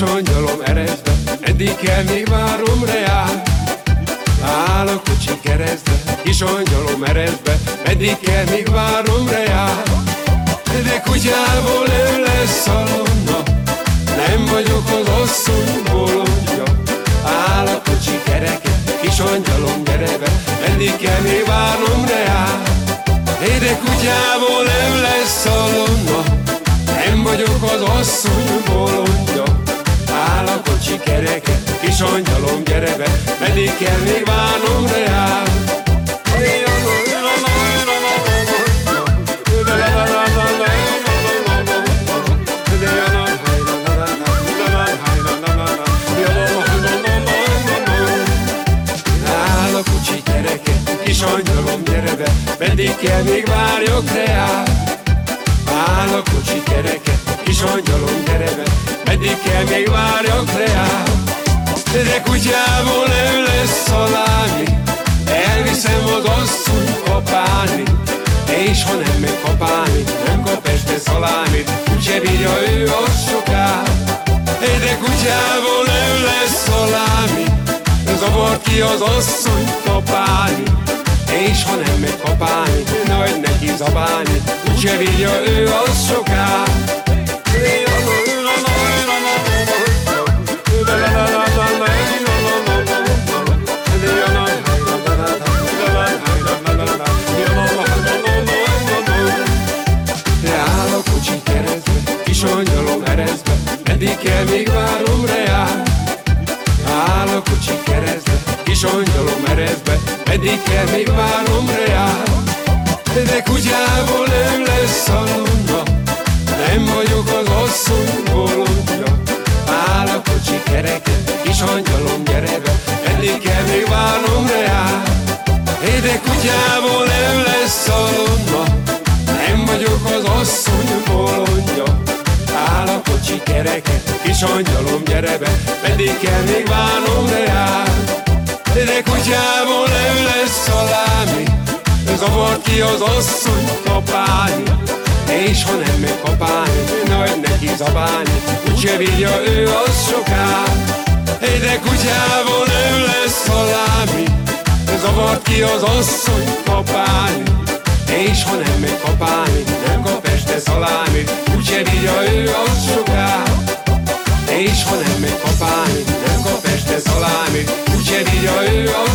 Kisongyalom erezve, eddig kell, még várom reál Áll a kocsi keresztbe, kisongyalom erezve, eddig kell, még várom reál De kutyából nem lesz szalonna, nem vagyok az asszony bolondja. Áll a kocsi kereke, kisongyalom gyerebe, eddig még várom reál de kutyából nem lesz szalonna Nem vagyok az asszony kis angyalom gyere be Meddig kell még várnom reál kocsi kereke, kis angyalom gyere be Meddig kell még várjok reál Áll a kocsi kereke, kis angyalom gyere be Meddig kell még várjak reál De kutyából nem lesz szalámi Elviszem az asszony kapálni És ha nem megy kapálni Nem kap este szalámit Úgyse bírja ő az soká De kutyából nem lesz szalámi Zavart ki az asszony kapálni és ha nem megy kapálni, nagy neki zabálni, úgyse bírja ő az soká. Kell még várom reál. Áll a kocsi keresztbe, kis angyalom erezve, meddig kell még várom reál. De kutyából nem lesz szalonna, nem vagyok az asszony bolondja. Áll a kocsi kereke, kis angyalom gyere be, meddig kell még várnom reál. De kutyából nem lesz szalonna, kis angyalom gyere be Pedig kell még várnom reál De kutyából nem lesz szalámi Zavart ki az asszony kapálni És ha nem megy kapálni, nagy neki zabálni Úgyse vigya ő az soká De kutyából nem lesz szalámi Zavart ki az asszony kapálni És ha nem megy kapálni Nem kap este szalámit Úgyse vigya ő az soká és ha nem megy papáni, nem kap este szalámit, úgy se ő a